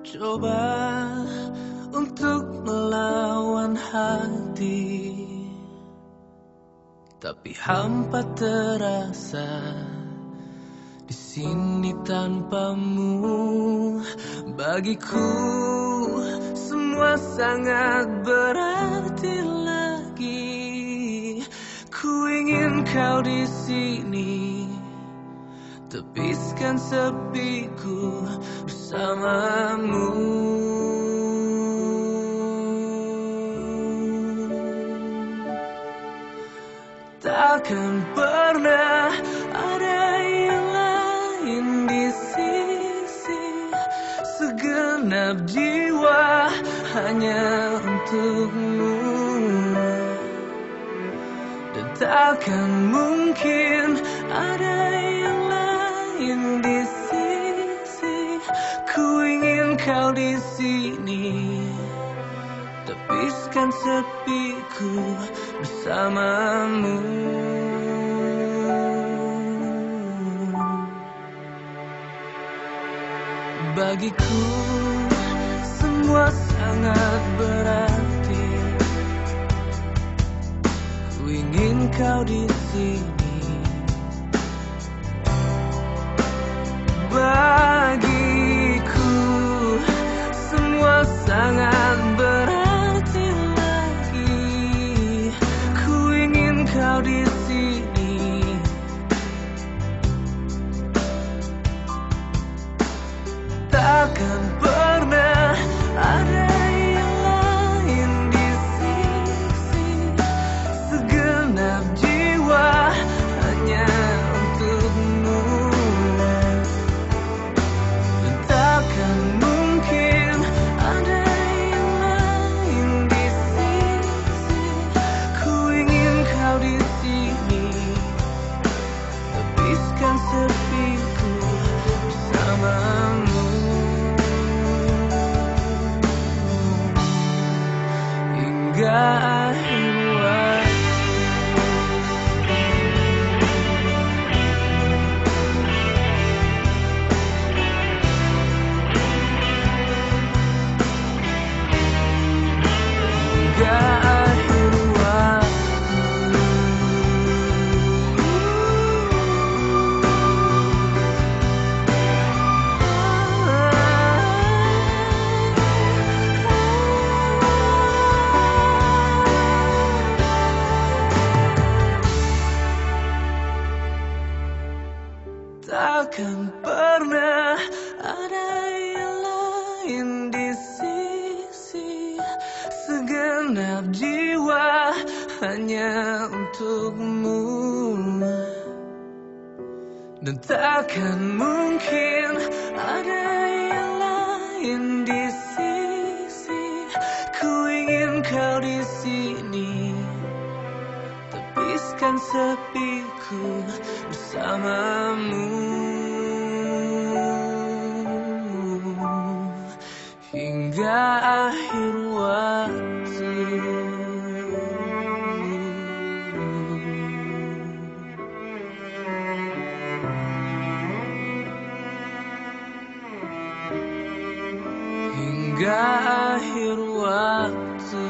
Coba untuk melawan hati. Tapi hampa terasa di sini tanpamu. Bagiku semua sangat berarti lagi. Ku ingin kau di sini Tepiskan sepiku bersamamu. Takkan pernah ada yang lain di sisi Segenap jiwa hanya untukmu. Dan takkan mungkin ada yang ingin kau di sini. Tepiskan sepiku bersamamu. Bagiku semua sangat berarti. Ku ingin kau di sini Hingga akhir waktu Takkan pernah ada yang lain di sisi Segenap jiwa hanya untukmu. Dan takkan mungkin ada yang lain di sisi Ku ingin kau di sini. Tepiskan sepiku bersamamu hingga akhir waktu. Hingga akhir waktu.